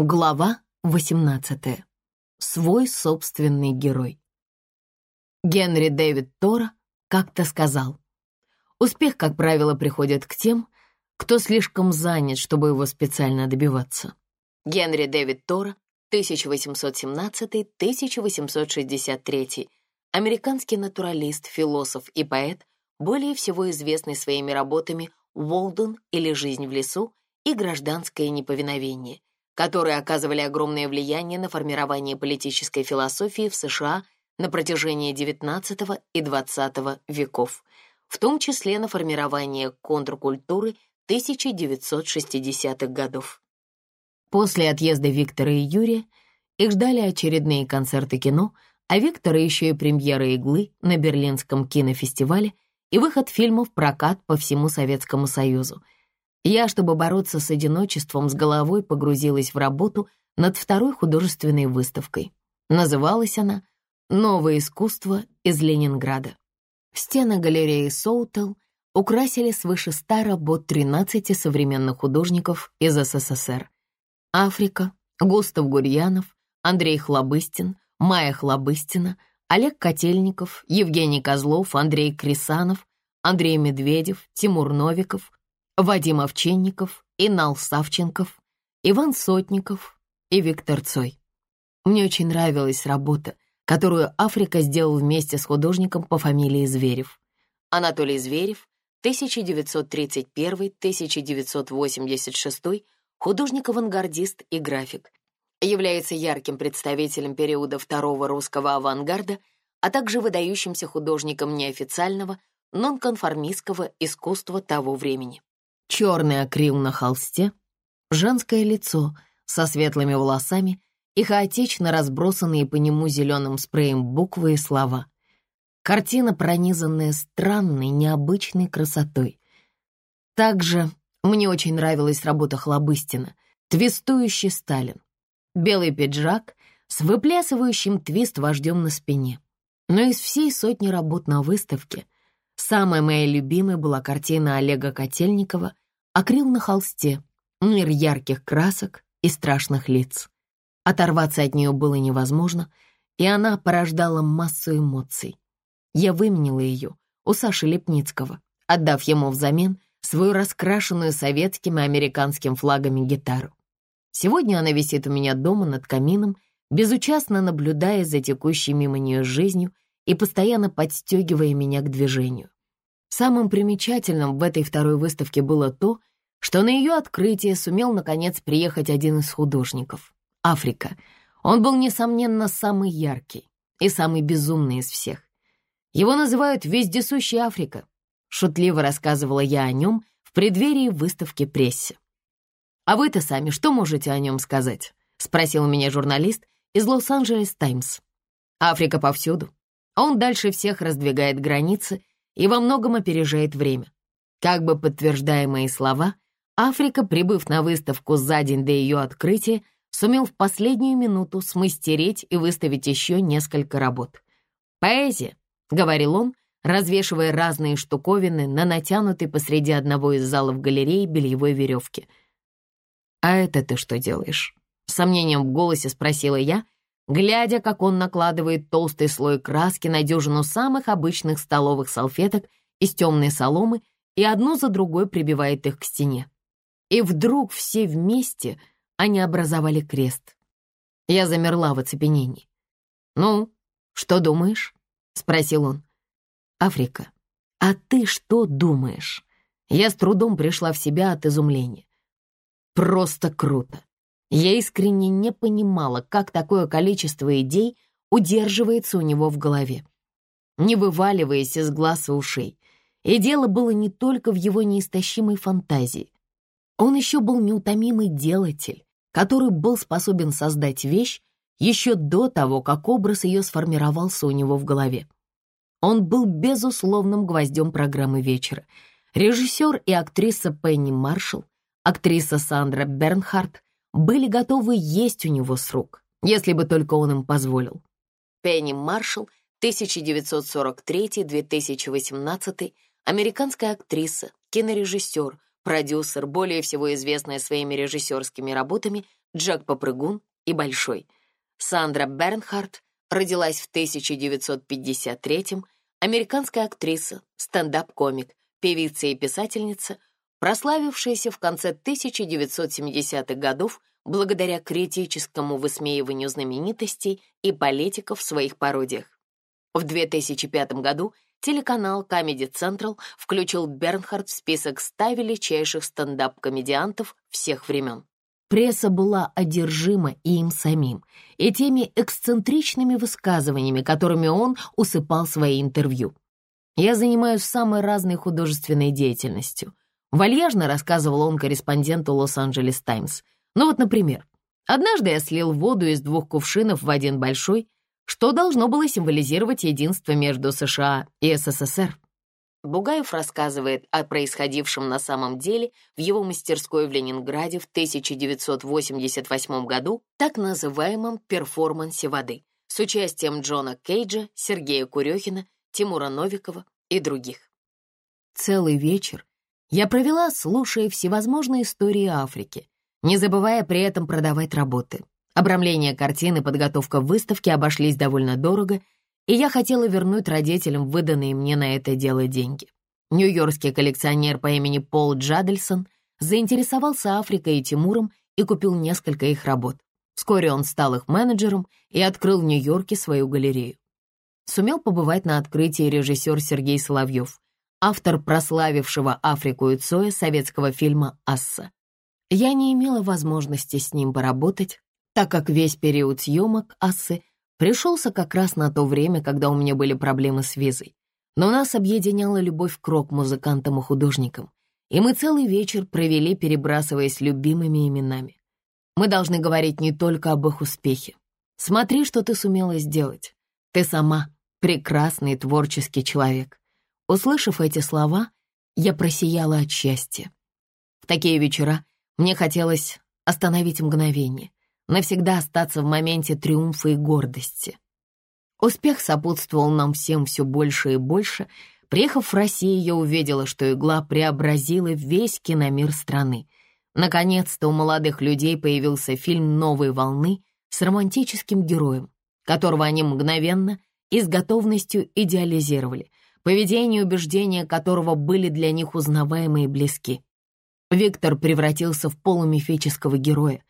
Глава 18. Свой собственный герой. Генри Дэвид Тора как-то сказал, «Успех, как правило, приходит к тем, кто слишком занят, чтобы его специально добиваться». Генри Дэвид Тора, 1817-1863, американский натуралист, философ и поэт, более всего известный своими работами «Уолден» или «Жизнь в лесу» и «Гражданское неповиновение», которые оказывали огромное влияние на формирование политической философии в США на протяжении XIX и XX веков, в том числе на формирование контркультуры 1960-х годов. После отъезда Виктора и Юрия их ждали очередные концерты кино, а Виктора еще и премьера «Иглы» на Берлинском кинофестивале и выход фильмов в прокат по всему Советскому Союзу — я, чтобы бороться с одиночеством, с головой погрузилась в работу над второй художественной выставкой. Называлась она «Новое искусство из Ленинграда». Стены галереи Соутел украсили свыше ста работ 13 современных художников из СССР. Африка, Густав Гурьянов, Андрей Хлобыстин, Майя Хлобыстина, Олег Котельников, Евгений Козлов, Андрей Крисанов, Андрей Медведев, Тимур Новиков, Вадим Овчинников, Инал Савченков, Иван Сотников и Виктор Цой. Мне очень нравилась работа, которую Африка сделал вместе с художником по фамилии Зверев. Анатолий Зверев, 1931-1986, художник-авангардист и график, является ярким представителем периода второго русского авангарда, а также выдающимся художником неофициального, нонконформистского искусства того времени черный акрил на холсте, женское лицо со светлыми волосами и хаотично разбросанные по нему зеленым спреем буквы и слова. Картина, пронизанная странной, необычной красотой. Также мне очень нравилась работа Хлобыстина «Твистующий Сталин». Белый пиджак с выплясывающим твист вождем на спине. Но из всей сотни работ на выставке — Самая моя любимая была картина Олега Котельникова «Акрил на холсте», мир ярких красок и страшных лиц. Оторваться от нее было невозможно, и она порождала массу эмоций. Я выменила ее у Саши Лепницкого, отдав ему взамен свою раскрашенную советским и американским флагами гитару. Сегодня она висит у меня дома над камином, безучастно наблюдая за текущей мимо нее жизнью и постоянно подстегивая меня к движению. Самым примечательным в этой второй выставке было то, что на ее открытие сумел наконец приехать один из художников — Африка. Он был, несомненно, самый яркий и самый безумный из всех. Его называют «вездесущий Африка», — шутливо рассказывала я о нем в преддверии выставки прессе. «А вы-то сами что можете о нем сказать?» — спросил меня журналист из Лос-Анджелес Таймс. «Африка повсюду. Он дальше всех раздвигает границы и во многом опережает время. Как бы подтверждая мои слова, Африка, прибыв на выставку за день до ее открытия, сумел в последнюю минуту смастерить и выставить еще несколько работ. «Поэзия», — говорил он, развешивая разные штуковины на натянутой посреди одного из залов галереи бельевой веревки. «А это ты что делаешь?» — сомнением в голосе спросила я — глядя, как он накладывает толстый слой краски на дюжину самых обычных столовых салфеток из темной соломы и одну за другой прибивает их к стене. И вдруг все вместе они образовали крест. Я замерла в оцепенении. «Ну, что думаешь?» — спросил он. «Африка, а ты что думаешь?» Я с трудом пришла в себя от изумления. «Просто круто. Я искренне не понимала, как такое количество идей удерживается у него в голове, не вываливаясь из глаз и ушей. И дело было не только в его неистощимой фантазии. Он еще был неутомимый делатель, который был способен создать вещь еще до того, как образ ее сформировался у него в голове. Он был безусловным гвоздем программы вечера. Режиссер и актриса Пенни Маршалл, актриса Сандра Бернхарт были готовы есть у него с рук, если бы только он им позволил. Пенни Маршалл, 1943-2018, американская актриса, кинорежиссер, продюсер, более всего известная своими режиссерскими работами Джек Попрыгун и Большой. Сандра Бернхарт родилась в 1953-м, американская актриса, стендап-комик, певица и писательница, прославившаяся в конце 1970-х годов благодаря критическому высмеиванию знаменитостей и политиков в своих пародиях. В 2005 году телеканал Comedy Central включил Бернхард в список 100 величайших стендап-комедиантов всех времен. Пресса была одержима им самим и теми эксцентричными высказываниями, которыми он усыпал свои интервью. Я занимаюсь самой разной художественной деятельностью. Вальяжно рассказывал он корреспонденту Лос-Анджелес Таймс. Ну вот, например, однажды я слил воду из двух кувшинов в один большой, что должно было символизировать единство между США и СССР. Бугаев рассказывает о происходившем на самом деле в его мастерской в Ленинграде в 1988 году, так называемом «перформансе воды», с участием Джона Кейджа, Сергея Курехина, Тимура Новикова и других. Целый вечер я провела, слушая всевозможные истории Африки, не забывая при этом продавать работы. Обрамление картины, подготовка выставки обошлись довольно дорого — и я хотела вернуть родителям выданные мне на это дело деньги. Нью-Йоркский коллекционер по имени Пол Джадельсон заинтересовался Африкой и Тимуром и купил несколько их работ. Вскоре он стал их менеджером и открыл в Нью-Йорке свою галерею. Сумел побывать на открытии режиссер Сергей Соловьев, автор прославившего Африку и Цоя советского фильма «Асса». Я не имела возможности с ним поработать, так как весь период съемок «Ассы» пришелся как раз на то время, когда у меня были проблемы с визой. Но нас объединяла любовь к рок-музыкантам и художникам, и мы целый вечер провели, перебрасываясь любимыми именами. Мы должны говорить не только об их успехе. Смотри, что ты сумела сделать. Ты сама прекрасный творческий человек. Услышав эти слова, я просияла от счастья. В такие вечера мне хотелось остановить мгновение, навсегда остаться в моменте триумфа и гордости. Успех сопутствовал нам всем все больше и больше. Приехав в Россию, я увидела, что игла преобразила весь киномир страны. Наконец-то у молодых людей появился фильм «Новой волны» с романтическим героем, которого они мгновенно и с готовностью идеализировали, поведение и убеждения которого были для них узнаваемы и близки. Виктор превратился в полумифического героя,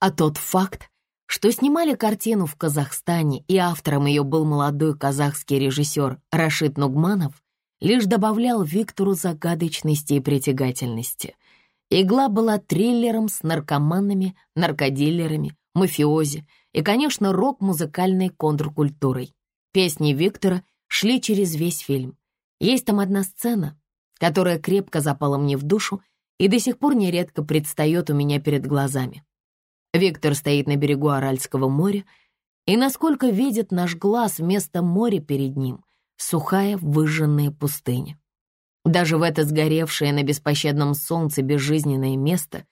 а тот факт, что снимали картину в Казахстане и автором ее был молодой казахский режиссер Рашид Нугманов, лишь добавлял Виктору загадочности и притягательности. «Игла» была триллером с наркоманами, наркодилерами, мафиози и, конечно, рок-музыкальной контркультурой. Песни Виктора шли через весь фильм. Есть там одна сцена, которая крепко запала мне в душу и до сих пор нередко предстает у меня перед глазами. Виктор стоит на берегу Аральского моря, и, насколько видит наш глаз, вместо моря перед ним — сухая выжженная пустыня. Даже в это сгоревшее на беспощадном солнце безжизненное место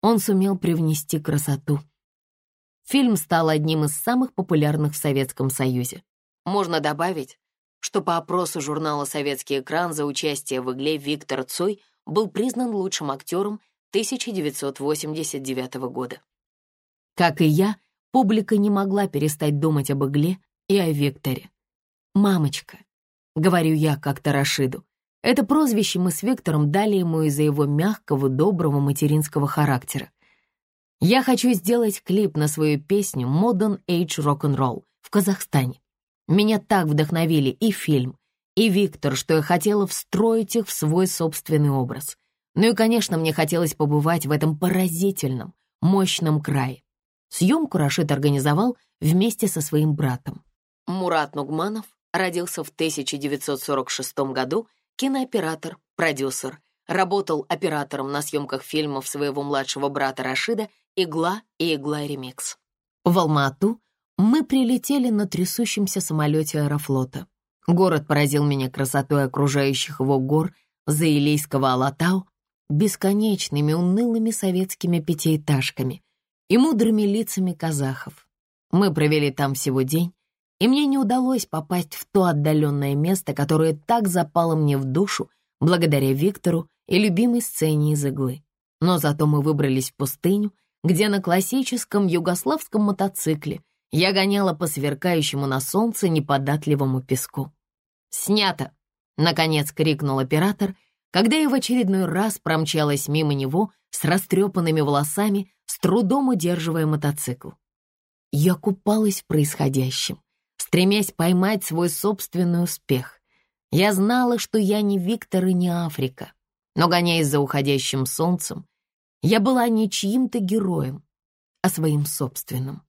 он сумел привнести красоту. Фильм стал одним из самых популярных в Советском Союзе. Можно добавить, что по опросу журнала «Советский экран» за участие в игле Виктор Цой был признан лучшим актером 1989 года. Как и я, публика не могла перестать думать об игле и о Викторе. «Мамочка», — говорю я как-то Рашиду, это прозвище мы с Виктором дали ему из-за его мягкого, доброго материнского характера. Я хочу сделать клип на свою песню «Modern Age Rock'n'Roll» в Казахстане. Меня так вдохновили и фильм, и Виктор, что я хотела встроить их в свой собственный образ. Ну и, конечно, мне хотелось побывать в этом поразительном, мощном крае. Съемку Рашид организовал вместе со своим братом. Мурат Нугманов родился в 1946 году, кинооператор, продюсер. Работал оператором на съемках фильмов своего младшего брата Рашида «Игла» и «Игла Ремикс». В Алма-Ату мы прилетели на трясущемся самолете аэрофлота. Город поразил меня красотой окружающих его гор Заилейского Алатау, бесконечными унылыми советскими пятиэтажками, и мудрыми лицами казахов. Мы провели там всего день, и мне не удалось попасть в то отдаленное место, которое так запало мне в душу благодаря Виктору и любимой сцене из иглы. Но зато мы выбрались в пустыню, где на классическом югославском мотоцикле я гоняла по сверкающему на солнце неподатливому песку. «Снято!» — наконец крикнул оператор, когда я в очередной раз промчалась мимо него с растрепанными волосами, с трудом удерживая мотоцикл. Я купалась в происходящем, стремясь поймать свой собственный успех. Я знала, что я не Виктор и не Африка, но, гоняясь за уходящим солнцем, я была не чьим-то героем, а своим собственным.